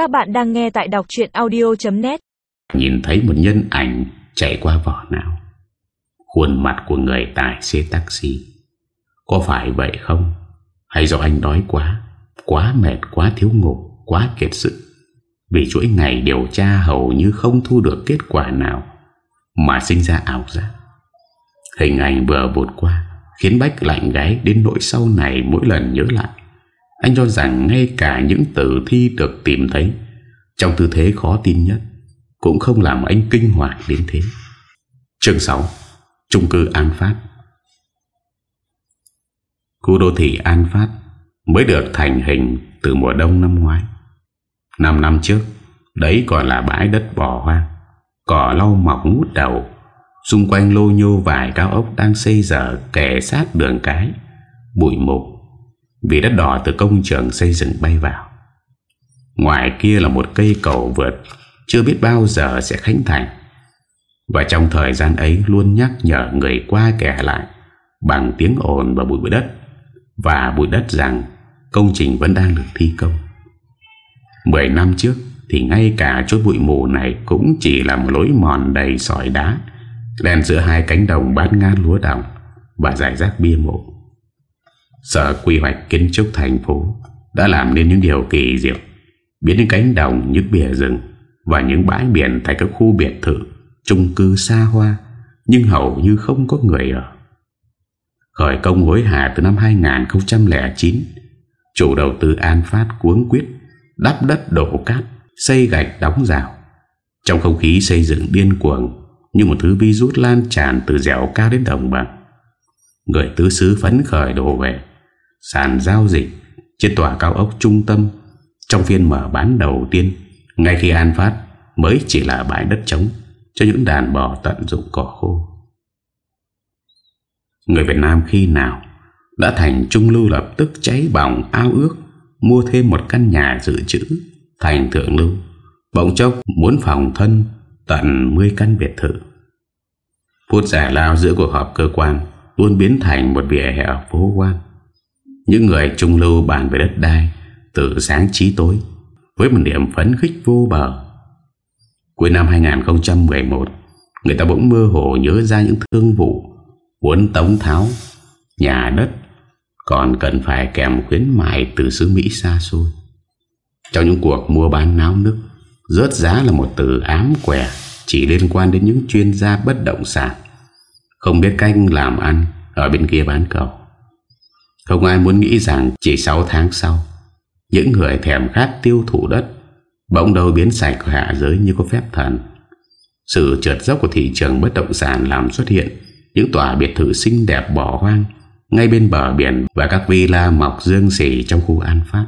Các bạn đang nghe tại đọc chuyện audio.net Nhìn thấy một nhân ảnh chạy qua vỏ não Khuôn mặt của người tài xe taxi. Có phải vậy không? Hay do anh đói quá Quá mệt, quá thiếu ngủ Quá kiệt sức Vì chuỗi ngày điều tra hầu như không thu được kết quả nào Mà sinh ra ảo giác. Hình ảnh vừa vụt qua Khiến Bách lạnh gái đến nỗi sau này mỗi lần nhớ lại. Anh cho rằng ngay cả những tử thi được tìm thấy, Trong tư thế khó tin nhất, Cũng không làm anh kinh hoàng đến thế. Chương 6 Trung cư An Phát. Khu đô thị An Phát Mới được thành hình từ mùa đông năm ngoái. 5 năm trước, Đấy còn là bãi đất bỏ hoang, Cỏ lau mọc ngút đầu. Xung quanh lô nhô vài cao ốc đang xây dở kẻ sát đường cái, Bụi mục vì đất đỏ từ công trường xây dựng bay vào. Ngoài kia là một cây cầu vượt, Chưa biết bao giờ sẽ khánh thành. Và trong thời gian ấy luôn nhắc nhở người qua kẻ lại, Bằng tiếng ồn và bụi đất, Và bụi đất rằng Công trình vẫn đang được thi công. Mười năm trước Thì ngay cả chốt bụi mù này Cũng chỉ là một lối mòn đầy sỏi đá Len giữa hai cánh đồng bát ngát lúa đồng Và giải rác bia mộ. Sở quy hoạch kiến trúc thành phố Đã làm nên những điều kỳ diệu Biến những cánh đồng, những bìa rừng Và những bãi biển thành các khu biệt thự chung cư xa hoa Nhưng hầu như không có người ở Khởi công hối hả từ năm 2009 Chủ đầu tư An Phát cuống quyết Đắp đất đổ cát Xây gạch đóng rào Trong không khí xây dựng điên cuồng như một thứ virus lan tràn từ dẻo cao đến đồng bằng. Người tứ xứ phấn khởi đổ về, sàn giao dịch trên tòa cao ốc trung tâm trong phiên mở bán đầu tiên, ngay khi An Phát mới chỉ là bãi đất trống cho những đàn bò tận dụng cỏ khô. Người Việt Nam khi nào đã thành trung lưu lập tức cháy bỏng ao ước mua thêm một căn nhà dự trữ thành thượng lưu bỗng chốc muốn phòng thân tận 10 căn biệt thự. Phút giải lao giữa cuộc họp cơ quan luôn biến thành một vỉa hè phố quan. Những người trung lưu bàn về đất đai từ sáng chí tối với một niềm phấn khích vô bờ. Cuối năm 2011, người ta bỗng mơ hồ nhớ ra những thương vụ muốn tống tháo nhà đất còn cần phải kèm khuyến mại từ xứ Mỹ xa xôi. Trong những cuộc mua bán náo nức Rớt giá là một từ ám quẻ Chỉ liên quan đến những chuyên gia bất động sản Không biết cách làm ăn Ở bên kia bán cầu không ai muốn nghĩ rằng Chỉ 6 tháng sau Những người thèm khát tiêu thụ đất Bỗng đầu biến sạch hạ giới như có phép thần Sự trượt dốc của thị trường bất động sản Làm xuất hiện Những tòa biệt thự xinh đẹp bỏ hoang Ngay bên bờ biển Và các villa mọc dương xỉ trong khu An Phát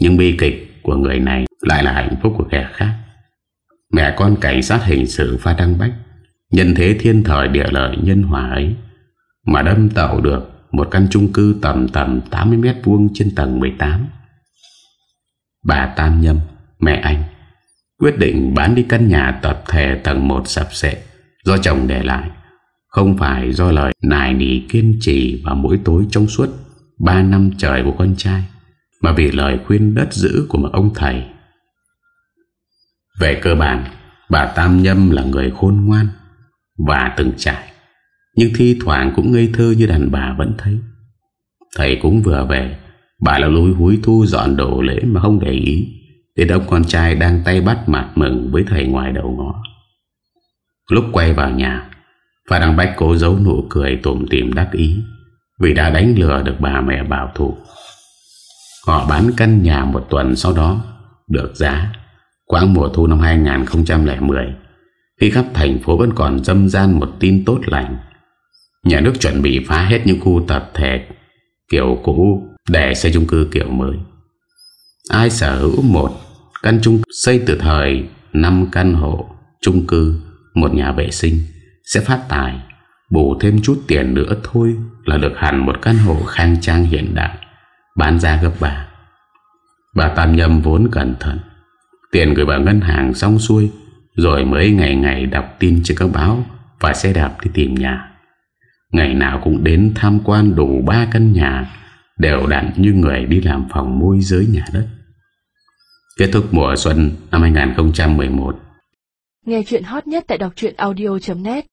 Nhưng bi kịch của người này lại là hạnh phúc của kẻ khác. Mẹ con cảnh sát hình sự pha đăng bách, nhân thế thiên thời địa lợi nhân hòa ấy, mà đâm tạo được một căn chung cư tầm tầm 80 mét vuông trên tầng 18. Bà Tam Nhâm, mẹ anh, quyết định bán đi căn nhà tập thể tầng 1 sập sệ do chồng để lại, không phải do lời nài nỉ kiên trì và mỗi tối trong suốt 3 năm trời của con trai, mà vì lời khuyên đất giữ của một ông thầy. Về cơ bản Bà Tam Nhâm là người khôn ngoan Và từng trải. Nhưng thi thoảng cũng ngây thơ như đàn bà vẫn thấy. Thầy cũng vừa về, Bà là lối húi thu dọn đồ lễ mà không để ý Đến ông con trai đang tay bắt mặt mừng với thầy ngoài đầu ngõ. Lúc quay vào nhà Và đang bách cố giấu nụ cười tủm tìm đắc ý, Vì đã đánh lừa được bà mẹ bảo thủ. Họ bán căn nhà một tuần sau đó, Được giá Quãng mùa thu năm 2010 Khi khắp thành phố vẫn còn dâm gian một tin tốt lành Nhà nước chuẩn bị phá hết những khu tập thể kiểu cũ để xây chung cư kiểu mới. Ai sở hữu một căn chung xây từ thời 5 căn hộ chung cư, một nhà vệ sinh sẽ phát tài bổ thêm chút tiền nữa thôi là được hẳn một căn hộ khang trang hiện đại, bán ra gấp bà bà Tam Nhâm vốn cẩn thận, Tiền gửi vào ngân hàng xong xuôi, Rồi mới ngày ngày đọc tin trên các báo Và xe đạp đi tìm nhà. Ngày nào cũng đến tham quan đủ ba căn nhà, Đều đặn như người đi làm phòng môi giới nhà đất. Kết thúc mùa xuân năm 2011 Nghe chuyện hot nhất tại đọc audio.net